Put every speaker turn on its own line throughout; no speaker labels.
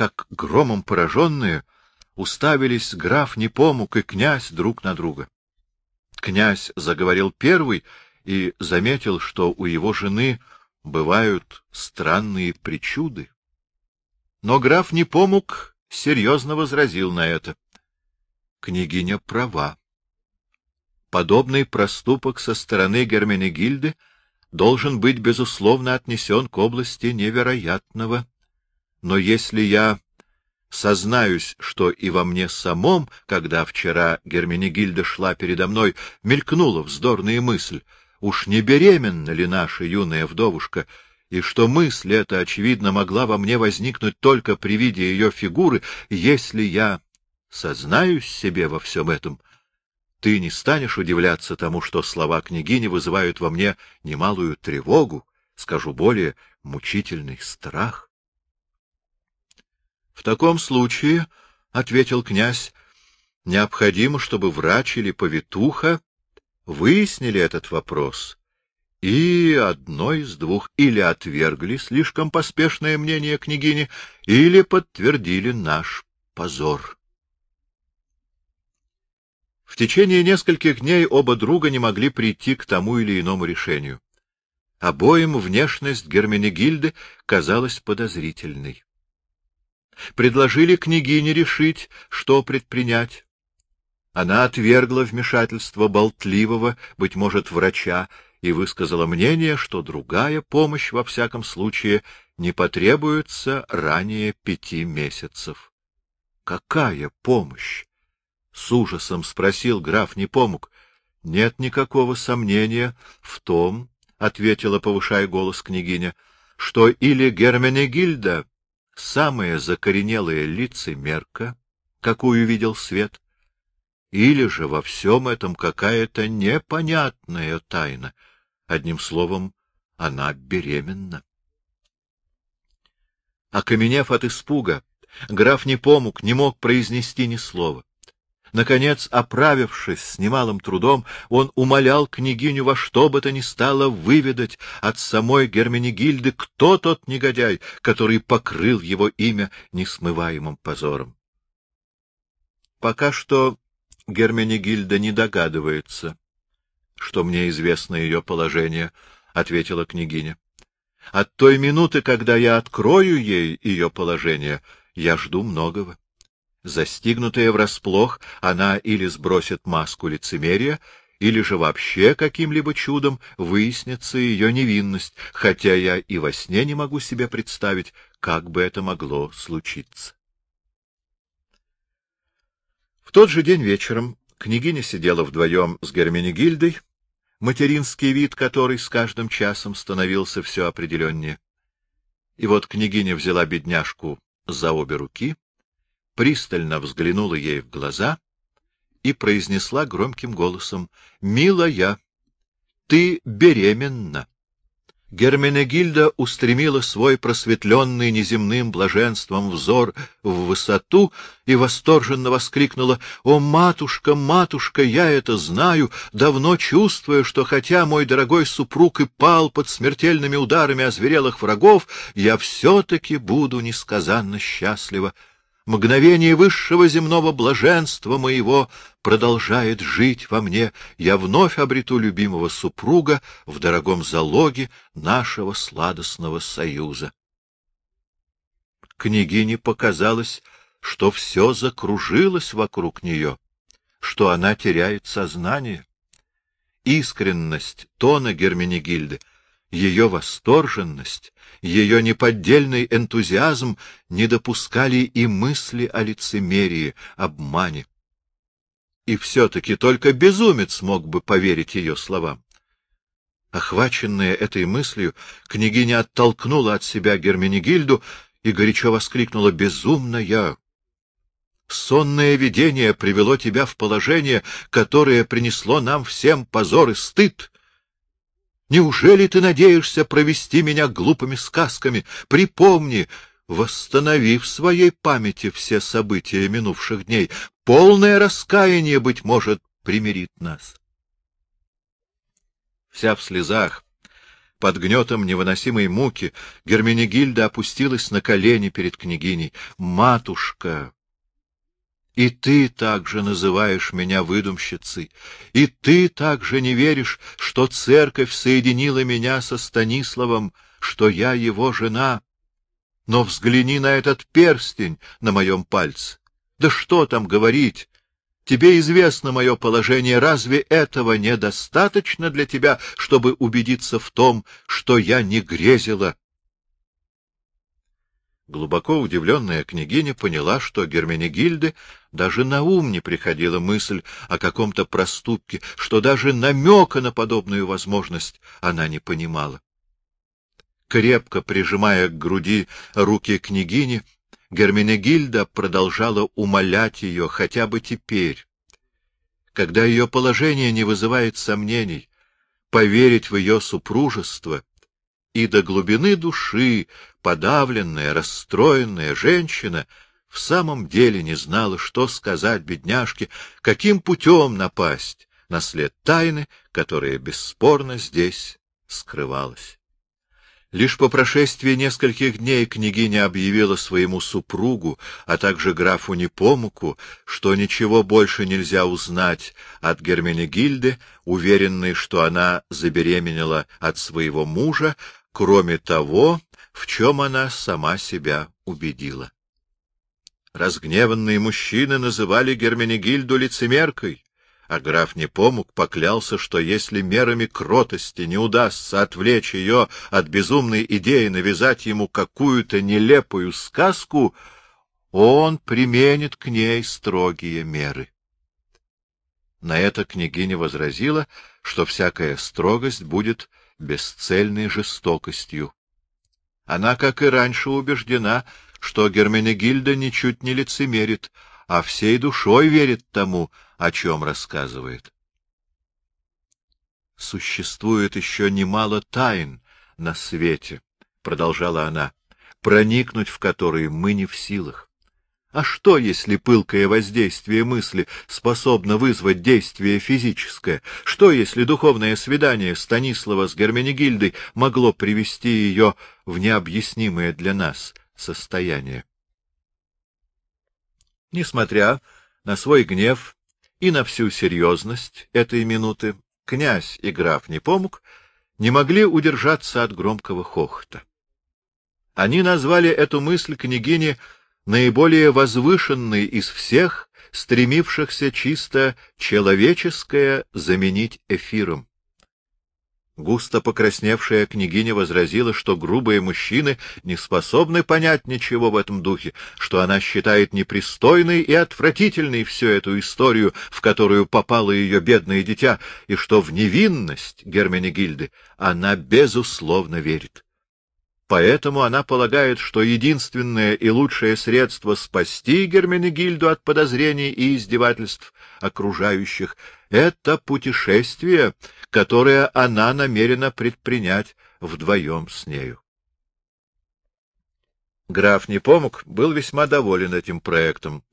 как громом пораженные, уставились граф Непомук и князь друг на друга. Князь заговорил первый и заметил, что у его жены бывают странные причуды. Но граф Непомук серьезно возразил на это. Княгиня права. Подобный проступок со стороны Герменегильды должен быть, безусловно, отнесен к области невероятного. Но если я сознаюсь, что и во мне самом, когда вчера Герменегильда шла передо мной, мелькнула вздорная мысль, уж не беременна ли наша юная вдовушка, и что мысль эта, очевидно, могла во мне возникнуть только при виде ее фигуры, если я сознаюсь себе во всем этом, ты не станешь удивляться тому, что слова княгини вызывают во мне немалую тревогу, скажу более, мучительный страх. — В таком случае, — ответил князь, — необходимо, чтобы врач или повитуха выяснили этот вопрос и одно из двух или отвергли слишком поспешное мнение княгини, или подтвердили наш позор. В течение нескольких дней оба друга не могли прийти к тому или иному решению. Обоим внешность Герменегильды казалась подозрительной. Предложили княгине решить, что предпринять. Она отвергла вмешательство болтливого, быть может, врача, и высказала мнение, что другая помощь, во всяком случае, не потребуется ранее пяти месяцев. Какая помощь? — с ужасом спросил граф Непомук. — Нет никакого сомнения в том, — ответила, повышая голос княгиня, — что или Герменегильда — самая закоренелая лицемерка, какую видел свет, или же во всем этом какая-то непонятная тайна. Одним словом, она беременна. Окаменев от испуга, граф Непомук не мог произнести ни слова. Наконец, оправившись с немалым трудом, он умолял княгиню во что бы то ни стало выведать от самой Герменегильды, кто тот негодяй, который покрыл его имя несмываемым позором. Пока что Герменегильда не догадывается, что мне известно ее положение, — ответила княгиня. От той минуты, когда я открою ей ее положение, я жду многого. Застигнутая врасплох, она или сбросит маску лицемерия, или же вообще каким-либо чудом выяснится ее невинность, хотя я и во сне не могу себе представить, как бы это могло случиться. В тот же день вечером княгиня сидела вдвоем с Герменегильдой, материнский вид которой с каждым часом становился все определеннее. И вот княгиня взяла бедняжку за обе руки, пристально взглянула ей в глаза и произнесла громким голосом, — Милая, ты беременна. Герменегильда устремила свой просветленный неземным блаженством взор в высоту и восторженно воскликнула «О, матушка, матушка, я это знаю, давно чувствуя, что хотя мой дорогой супруг и пал под смертельными ударами озверелых врагов, я все-таки буду несказанно счастлива мгновение высшего земного блаженства моего продолжает жить во мне, я вновь обрету любимого супруга в дорогом залоге нашего сладостного союза. Княгине показалось, что все закружилось вокруг нее, что она теряет сознание. Искренность тона Герменегильды ее восторженность, ее неподдельный энтузиазм не допускали и мысли о лицемерии, обмане. И все-таки только безумец мог бы поверить ее словам. Охваченная этой мыслью, княгиня оттолкнула от себя Герменегильду и горячо воскликнула «Безумная! Сонное видение привело тебя в положение, которое принесло нам всем позор и стыд. Неужели ты надеешься провести меня глупыми сказками? Припомни, восстанови в своей памяти все события минувших дней. Полное раскаяние, быть может, примирит нас. Вся в слезах, Под гнетом невыносимой муки Герменегильда опустилась на колени перед княгиней. «Матушка!» И ты также называешь меня выдумщицей, и ты также не веришь, что церковь соединила меня со Станиславом, что я его жена. Но взгляни на этот перстень на моем пальце. Да что там говорить? Тебе известно мое положение. Разве этого недостаточно для тебя, чтобы убедиться в том, что я не грезила? Глубоко удивленная княгиня поняла, что Герменегильде даже на ум не приходила мысль о каком-то проступке, что даже намека на подобную возможность она не понимала. Крепко прижимая к груди руки княгини, Герменегильда продолжала умолять ее хотя бы теперь, когда ее положение не вызывает сомнений, поверить в ее супружество и до глубины души подавленная, расстроенная женщина в самом деле не знала, что сказать бедняжке, каким путем напасть на след тайны, которая бесспорно здесь скрывалась. Лишь по прошествии нескольких дней княгиня объявила своему супругу, а также графу Непомуку, что ничего больше нельзя узнать от Герменегильды, уверенной, что она забеременела от своего мужа, кроме того, в чем она сама себя убедила. Разгневанные мужчины называли Герменегильду лицемеркой, а граф Непомук поклялся, что если мерами кротости не удастся отвлечь ее от безумной идеи навязать ему какую-то нелепую сказку, он применит к ней строгие меры. На это княгиня возразила, что всякая строгость будет бесцельной жестокостью. Она, как и раньше, убеждена, что Герменегильда ничуть не лицемерит, а всей душой верит тому, о чем рассказывает. «Существует еще немало тайн на свете», — продолжала она, — «проникнуть в которые мы не в силах. А что, если пылкое воздействие мысли способно вызвать действие физическое? Что, если духовное свидание Станислава с Герменегильдой могло привести ее в необъяснимое для нас состояние? Несмотря на свой гнев и на всю серьезность этой минуты, князь и граф Непомук не могли удержаться от громкого хохота. Они назвали эту мысль княгине наиболее возвышенный из всех, стремившихся чисто человеческое заменить эфиром. Густо покрасневшая княгиня возразила, что грубые мужчины не способны понять ничего в этом духе, что она считает непристойной и отвратительной всю эту историю, в которую попало ее бедное дитя, и что в невинность Герменегильды она безусловно верит. Поэтому она полагает, что единственное и лучшее средство спасти Герменегильду от подозрений и издевательств окружающих — это путешествие, которое она намерена предпринять вдвоем с нею. Граф Непомук был весьма доволен этим проектом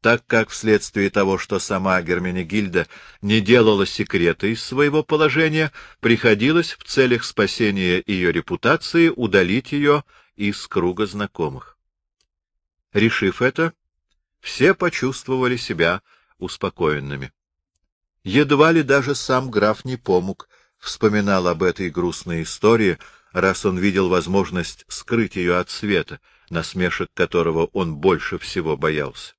так как вследствие того, что сама Герменегильда не делала секрета из своего положения, приходилось в целях спасения ее репутации удалить ее из круга знакомых. Решив это, все почувствовали себя успокоенными. Едва ли даже сам граф Непомук вспоминал об этой грустной истории, раз он видел возможность скрыть ее от света, насмешек которого он больше всего боялся.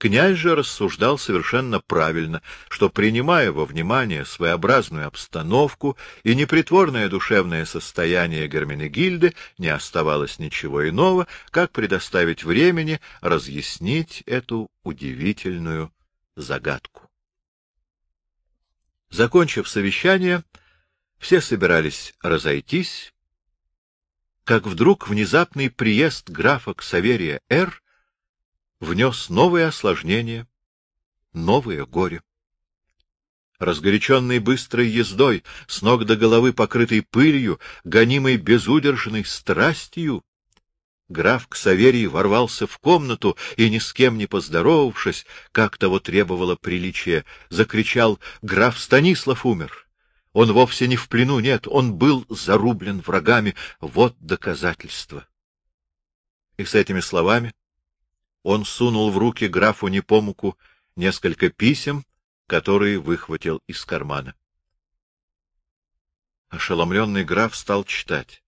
Князь же рассуждал совершенно правильно, что, принимая во внимание своеобразную обстановку и непритворное душевное состояние Герменегильды, не оставалось ничего иного, как предоставить времени разъяснить эту удивительную загадку. Закончив совещание, все собирались разойтись, как вдруг внезапный приезд графа Ксаверия Р внес новое осложнение, новое горе. Разгоряченный быстрой ездой, с ног до головы покрытой пылью, гонимой безудержной страстью, граф Ксаверий ворвался в комнату и, ни с кем не поздоровавшись, как того требовало приличие, закричал «Граф Станислав умер! Он вовсе не в плену, нет, он был зарублен врагами. Вот доказательство. И с этими словами он сунул в руки графу Непомуку несколько писем, которые выхватил из кармана. Ошеломленный граф стал читать.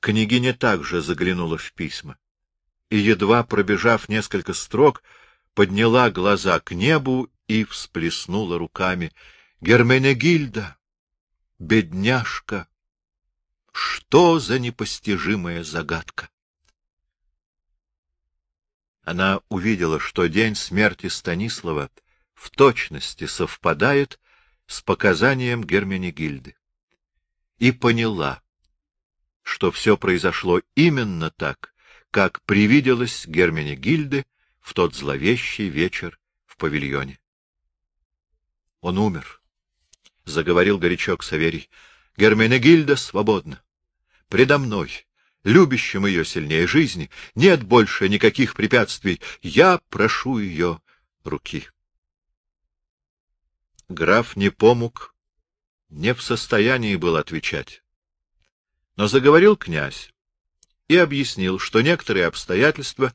Княгиня также заглянула в письма и, едва пробежав несколько строк, подняла глаза к небу и всплеснула руками. — Герменегильда! Бедняжка! Что за непостижимая загадка! Она увидела, что день смерти Станислава в точности совпадает с показанием Герменегильды, и поняла, что все произошло именно так, как привиделось Герменегильде в тот зловещий вечер в павильоне. Он умер, — заговорил горячок Саверий. Герменегильда свободна. Предо мной, любящим ее сильнее жизни, нет больше никаких препятствий. Я прошу ее руки. Граф не помог, не в состоянии был отвечать. Но заговорил князь и объяснил, что некоторые обстоятельства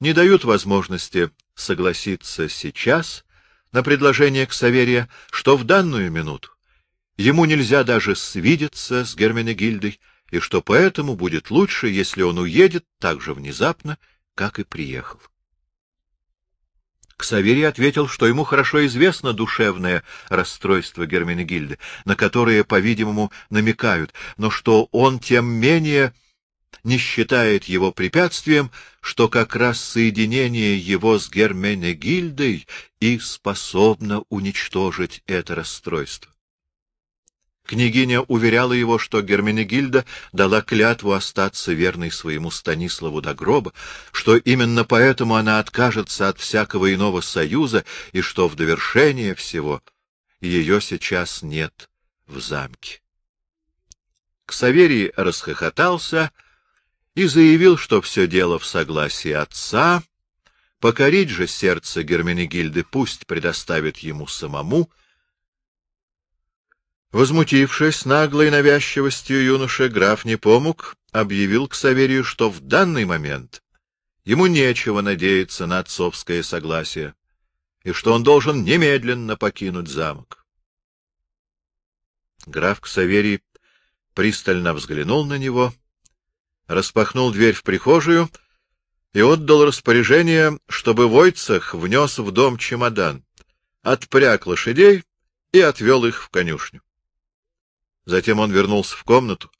не дают возможности согласиться сейчас на предложение Ксаверия, что в данную минуту ему нельзя даже свидеться с Герменегильдой, и что поэтому будет лучше, если он уедет так же внезапно, как и приехал. Ксаверий ответил, что ему хорошо известно душевное расстройство Герменегильды, на которое, по-видимому, намекают, но что он тем менее не считает его препятствием, что как раз соединение его с Герменегильдой и способно уничтожить это расстройство. Княгиня уверяла его, что Герменегильда дала клятву остаться верной своему Станиславу до гроба, что именно поэтому она откажется от всякого иного союза, и что в довершение всего ее сейчас нет в замке. Ксаверий расхохотался и заявил, что все дело в согласии отца, покорить же сердце Герменегильды пусть предоставит ему самому — Возмутившись наглой навязчивостью юноши, граф Непомук объявил к Саверию, что в данный момент ему нечего надеяться на отцовское согласие, и что он должен немедленно покинуть замок. Граф Ксаверий пристально взглянул на него, распахнул дверь в прихожую и отдал распоряжение, чтобы Войцах внес в дом чемодан, отпряг лошадей и отвел их в конюшню. Затем он вернулся в комнату,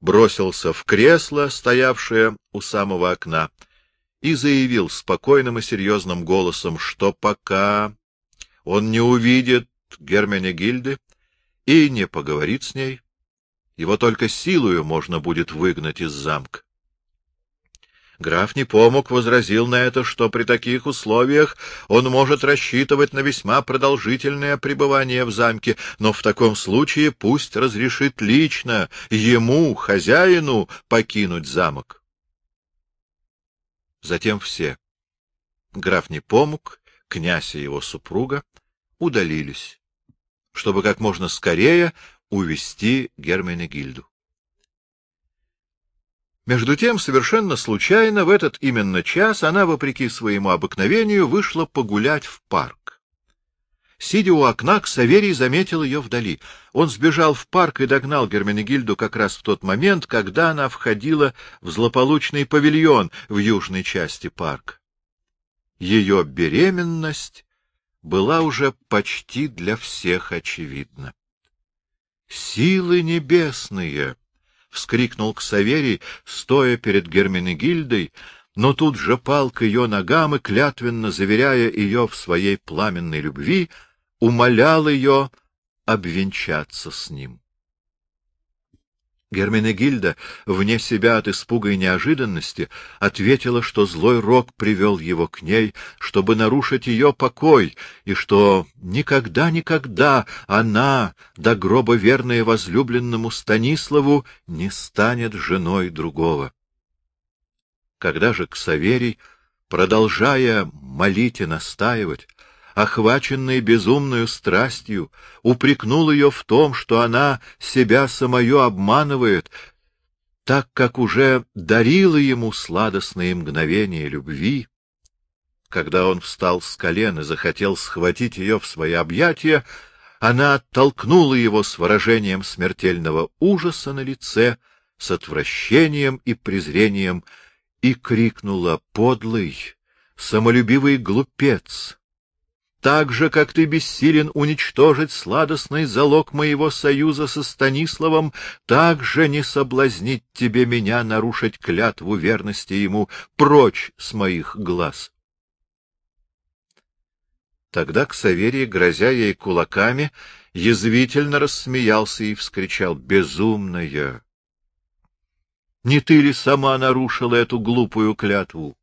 бросился в кресло, стоявшее у самого окна, и заявил спокойным и серьезным голосом, что пока он не увидит Гермене Гильды и не поговорит с ней, его только силою можно будет выгнать из замка. Граф Непомук возразил на это, что при таких условиях он может рассчитывать на весьма продолжительное пребывание в замке, но в таком случае пусть разрешит лично ему, хозяину, покинуть замок. Затем все — граф Непомук, князь и его супруга — удалились, чтобы как можно скорее увести Герменегильду. Между тем, совершенно случайно, в этот именно час она, вопреки своему обыкновению, вышла погулять в парк. Сидя у окна, Ксаверий заметил ее вдали. Он сбежал в парк и догнал Герменегильду как раз в тот момент, когда она входила в злополучный павильон в южной части парка. Ее беременность была уже почти для всех очевидна. Силы небесные! — вскрикнул Ксаверий, стоя перед Герменегильдой, но тут же пал к ее ногам и, клятвенно заверяя ее в своей пламенной любви, умолял ее обвенчаться с ним. Герменегильда, вне себя от испуга и неожиданности, ответила, что злой рок привел его к ней, чтобы нарушить ее покой, и что никогда-никогда она, до гроба верная возлюбленному Станиславу, не станет женой другого. Когда же Ксаверий, продолжая молить и настаивать, охваченный безумную страстью, упрекнул ее в том, что она себя самое обманывает, так как уже дарила ему сладостные мгновения любви. Когда он встал с колен и захотел схватить ее в свои объятия, она оттолкнула его с выражением смертельного ужаса на лице, с отвращением и презрением, и крикнула «Подлый, самолюбивый глупец!» Так же, как ты бессилен уничтожить сладостный залог моего союза со Станиславом, так же не соблазнить тебе меня нарушить клятву верности ему прочь с моих глаз. Тогда Ксаверий, грозя ей кулаками, язвительно рассмеялся и вскричал «Безумная! Не ты ли сама нарушила эту глупую клятву?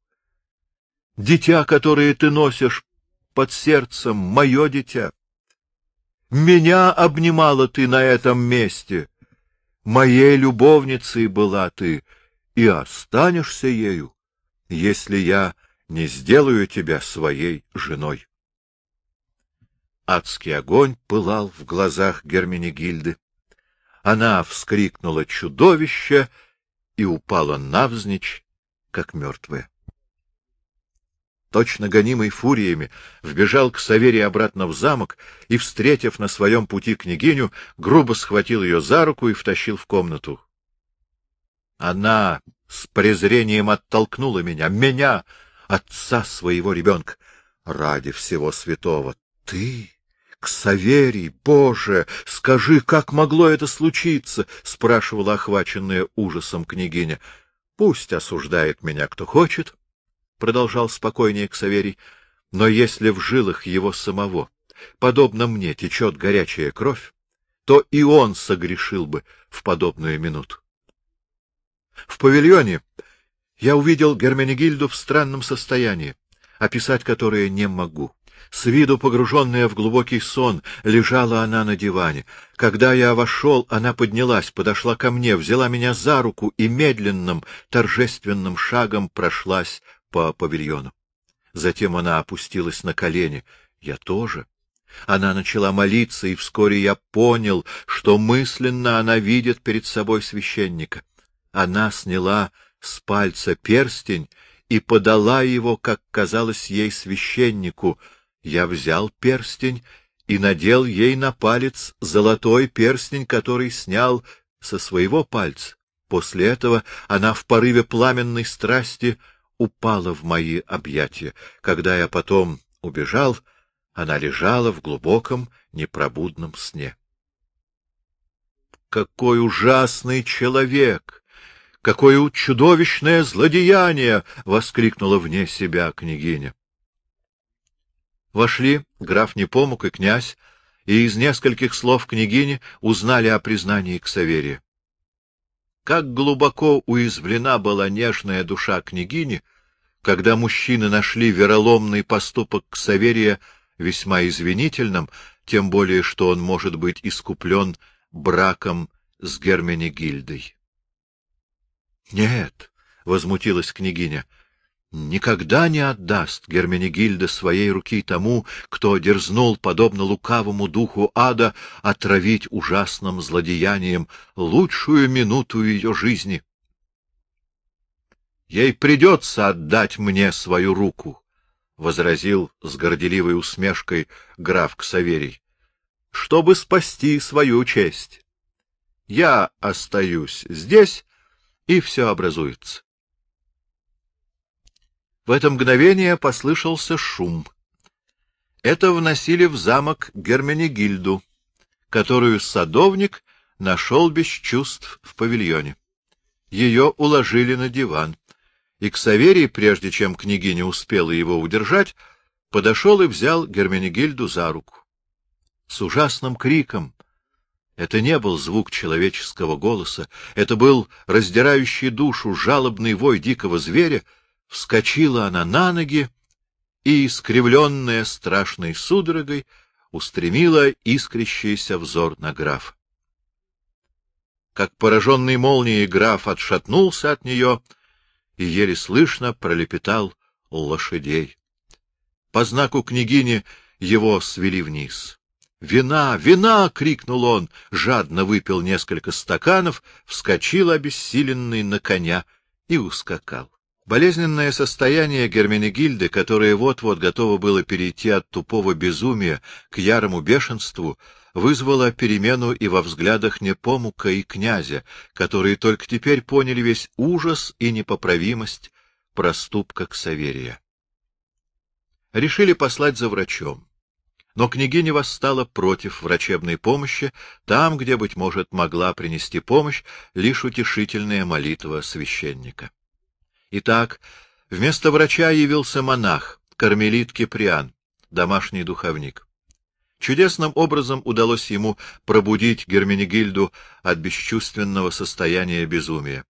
Дитя, которое ты носишь под сердцем, мое дитя. Меня обнимала ты на этом месте. Моей любовницей была ты, и останешься ею, если я не сделаю тебя своей женой. Адский огонь пылал в глазах Герменегильды. Она вскрикнула чудовище и упала навзничь, как мертвая точно гонимый фуриями, вбежал к Саверии обратно в замок и, встретив на своем пути княгиню, грубо схватил ее за руку и втащил в комнату. Она с презрением оттолкнула меня, меня, отца своего ребенка. Ради всего святого, ты, Ксаверий, Боже, скажи, как могло это случиться? — спрашивала охваченная ужасом княгиня. — Пусть осуждает меня кто хочет, — продолжал спокойнее Ксаверий, — но если в жилах его самого, подобно мне, течет горячая кровь, то и он согрешил бы в подобную минуту. В павильоне я увидел Герменегильду в странном состоянии, описать которое не могу. С виду погруженная в глубокий сон, лежала она на диване. Когда я вошел, она поднялась, подошла ко мне, взяла меня за руку и медленным, торжественным шагом прошлась по павильону. Затем она опустилась на колени. Я тоже. Она начала молиться, и вскоре я понял, что мысленно она видит перед собой священника. Она сняла с пальца перстень и подала его, как казалось ей священнику. Я взял перстень и надел ей на палец золотой перстень, который снял со своего пальца. После этого она в порыве пламенной страсти упала в мои объятия. Когда я потом убежал, она лежала в глубоком непробудном сне. Какой ужасный человек! Какое чудовищное злодеяние! — воскликнула вне себя княгиня. Вошли граф Непомук и князь, и из нескольких слов княгини узнали о признании Ксаверия. Как глубоко уязвлена была нежная душа княгини, когда мужчины нашли вероломный поступок Ксаверия весьма извинительным, тем более что он может быть искуплен браком с Герменегильдой. — Нет, — возмутилась княгиня, — никогда не отдаст Герменегильда своей руки тому, кто дерзнул, подобно лукавому духу ада, отравить ужасным злодеянием лучшую минуту ее жизни. — Ей придется отдать мне свою руку, — возразил с горделивой усмешкой граф Ксаверий, — чтобы спасти свою честь. Я остаюсь здесь, и все образуется. В это мгновение послышался шум. Это вносили в замок Герменегильду, которую садовник нашел без чувств в павильоне. Ее уложили на диван, и Ксаверий, прежде чем княгиня успела его удержать, подошел и взял Герменегильду за руку. С ужасным криком это не был звук человеческого голоса, это был раздирающий душу жалобный вой дикого зверя. Вскочила она на ноги и, искривленная страшной судорогой, устремила искрящийся взор на граф. Как пораженный молнией граф отшатнулся от нее и еле слышно пролепетал лошадей. По знаку княгини его свели вниз. «Вина! Вина!» — крикнул он, жадно выпил несколько стаканов, вскочил обессиленный на коня и ускакал. Болезненное состояние Герменегильды, которое вот-вот готово было перейти от тупого безумия к ярому бешенству, вызвало перемену и во взглядах Непомука и князя, которые только теперь поняли весь ужас и непоправимость проступка Ксаверия. Решили послать за врачом. Но княгиня восстала против врачебной помощи, там, где, быть может, могла принести помощь лишь утешительная молитва священника. Итак, вместо врача явился монах, кармелит Киприан, домашний духовник. Чудесным образом удалось ему пробудить Герменегильду от бесчувственного состояния безумия.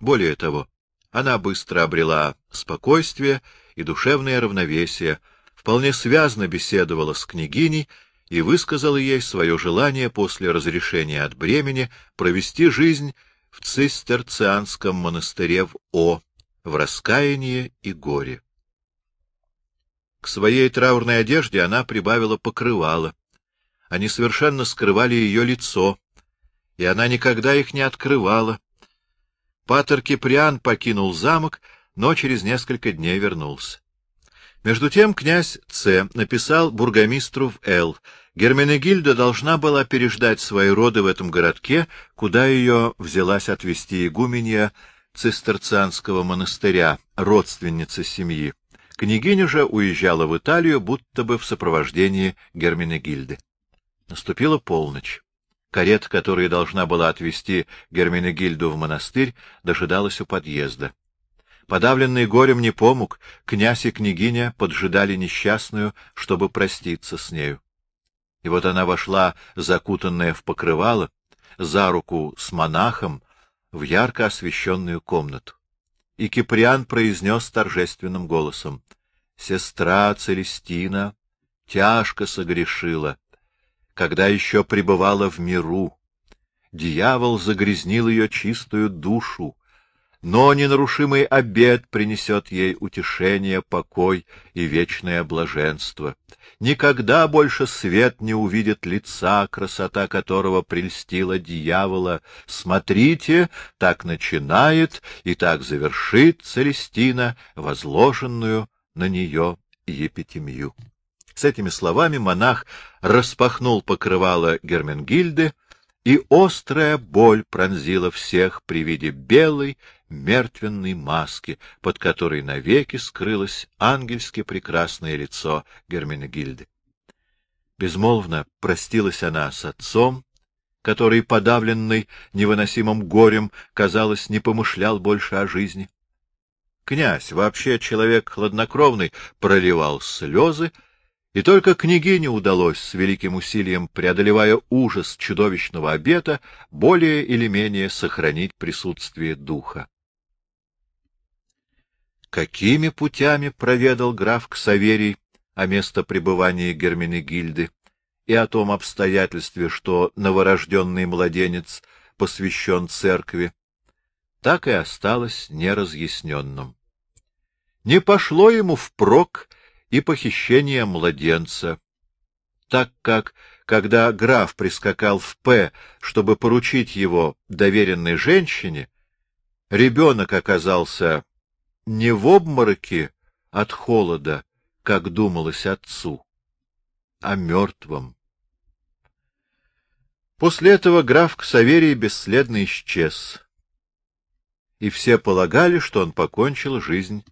Более того, она быстро обрела спокойствие и душевное равновесие, вполне связно беседовала с княгиней и высказала ей свое желание после разрешения от бремени провести жизнь в цистерцианском монастыре в О, в раскаянии и горе. К своей траурной одежде она прибавила покрывало. Они совершенно скрывали ее лицо, и она никогда их не открывала. Патер Киприан покинул замок, но через несколько дней вернулся. Между тем князь Ц. написал бургомистру в Л. Герменегильда должна была переждать свои роды в этом городке, куда ее взялась отвезти игуменья цистерцианского монастыря, родственница семьи. Княгиня же уезжала в Италию, будто бы в сопровождении Герменегильды. Наступила полночь. Карета, которая должна была отвезти Герменегильду в монастырь, дожидалась у подъезда. Подавленный горем не помог, князь и княгиня поджидали несчастную, чтобы проститься с нею. И вот она вошла, закутанная в покрывало, за руку с монахом, в ярко освещенную комнату. И Киприан произнес торжественным голосом, — Сестра Целестина тяжко согрешила, когда еще пребывала в миру. Дьявол загрязнил ее чистую душу, но ненарушимый обед принесет ей утешение, покой и вечное блаженство. Никогда больше свет не увидит лица, красота которого прельстила дьявола. Смотрите, так начинает и так завершит Целестина возложенную на нее епитемью. С этими словами монах распахнул покрывало Герменгильды, и острая боль пронзила всех при виде белой, мертвенной маски, под которой навеки скрылось ангельски прекрасное лицо Герменегильды. Безмолвно простилась она с отцом, который, подавленный невыносимым горем, казалось, не помышлял больше о жизни. Князь, вообще человек хладнокровный, проливал слезы, и только княгине удалось с великим усилием, преодолевая ужас чудовищного обета, более или менее сохранить присутствие духа. Какими путями проведал граф Ксаверий о место пребывания Герменегильды и о том обстоятельстве, что новорожденный младенец посвящен церкви, так и осталось неразъясненным. Не пошло ему впрок и похищение младенца, так как, когда граф прискакал в П, чтобы поручить его доверенной женщине, ребенок оказался не в обмороке от холода, как думалось отцу, а мертвым. После этого граф Ксаверий бесследно исчез, и все полагали, что он покончил жизнь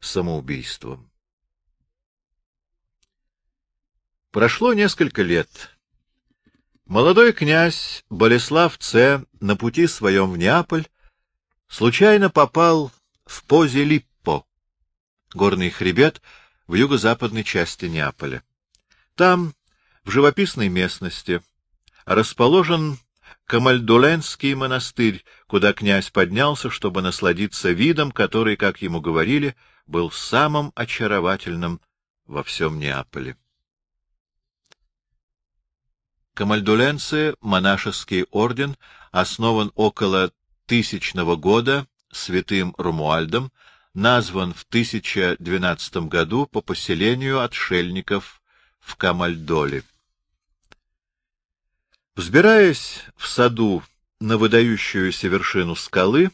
самоубийством. Прошло несколько лет. Молодой князь Болеслав Ц. на пути своем в Неаполь случайно попал в позе Липпо, горный хребет в юго-западной части Неаполя. Там, в живописной местности, расположен Камальдуленский монастырь, куда князь поднялся, чтобы насладиться видом, который, как ему говорили, был самым очаровательным во всем Неаполе. Камальдуленцы, монашеский орден, основан около тысячного года святым Румуальдом, назван в 1012 году по поселению отшельников в Камальдоле. Взбираясь в саду на выдающуюся вершину скалы,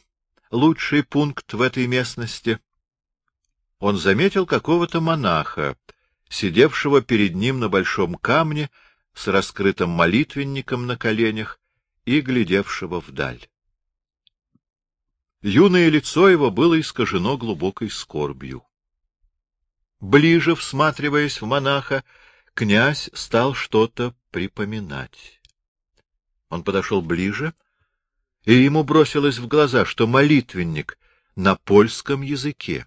лучший пункт в этой местности, он заметил какого-то монаха, сидевшего перед ним на большом камне с раскрытым молитвенником на коленях и глядевшего вдаль. Юное лицо его было искажено глубокой скорбью. Ближе всматриваясь в монаха, князь стал что-то припоминать. Он подошел ближе, и ему бросилось в глаза, что молитвенник на польском языке.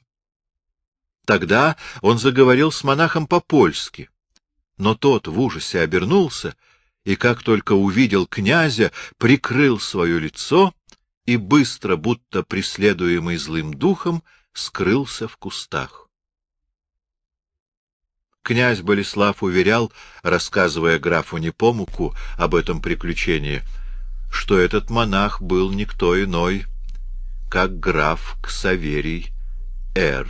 Тогда он заговорил с монахом по-польски, но тот в ужасе обернулся и, как только увидел князя, прикрыл свое лицо и быстро, будто преследуемый злым духом, скрылся в кустах. Князь Болеслав уверял, рассказывая графу Непомуку об этом приключении, что этот монах был никто иной, как граф Ксаверий Р.